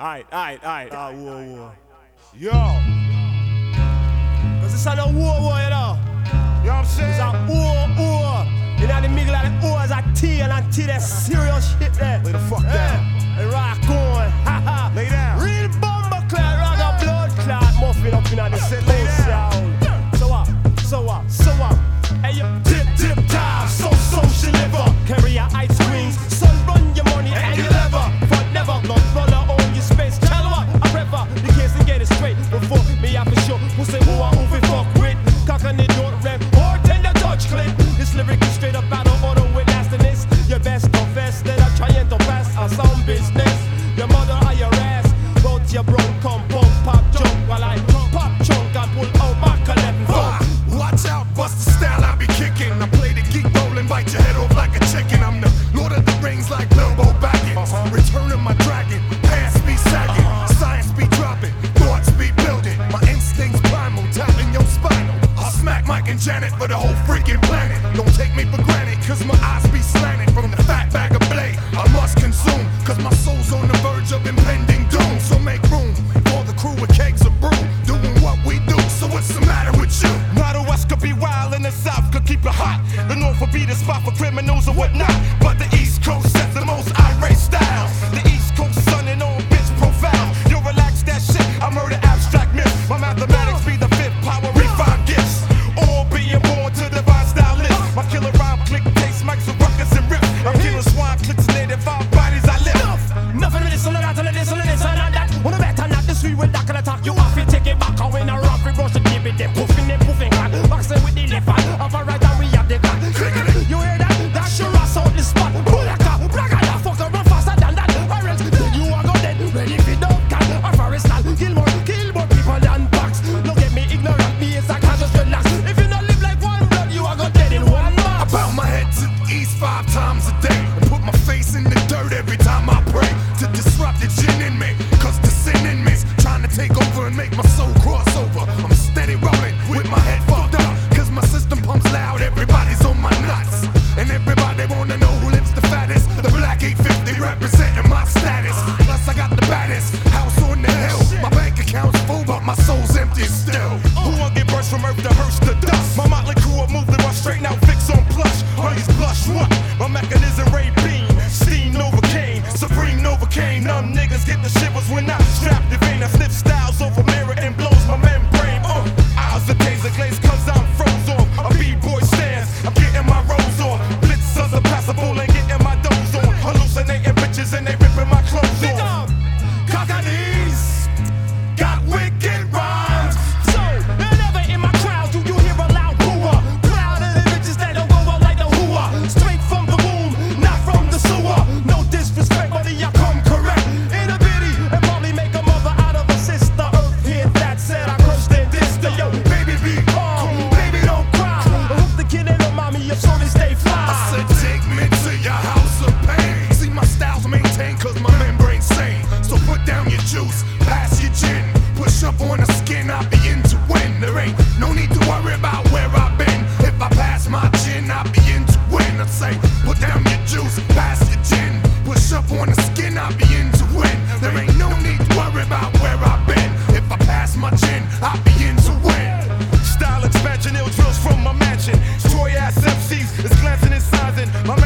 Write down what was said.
Alright, alright, alright. Ah, war, war, Yo! Cause it's a no war war, you know? You know what I'm saying? It's a war war. You know the middle of the oars, I tea and I tea that serious shit there. Lay the fuck down. Yeah. And rock on. Uh, watch out, bust the style I be kicking. I play the geek role bite your head off like a chicken. I'm the Lord of the Rings like Bilbo Baggins. Uh-huh. Return of my dragon, past be sagging, science be dropping, thoughts be building. My instincts primal, tapping your spinal. I'll smack Mike and Janet for the whole freaking planet. Don't take me for granted, cause my eyes be slanted from the fat bag of blade. I must consume, cause my soul's on the verge of impending. for criminals and whatnot. But the East Coast sets the most irate styles. The East Coast sunning on bitch profound. You relax that shit, I murder abstract myths. My mathematics be the every time I bitches and they ripping my nothing. My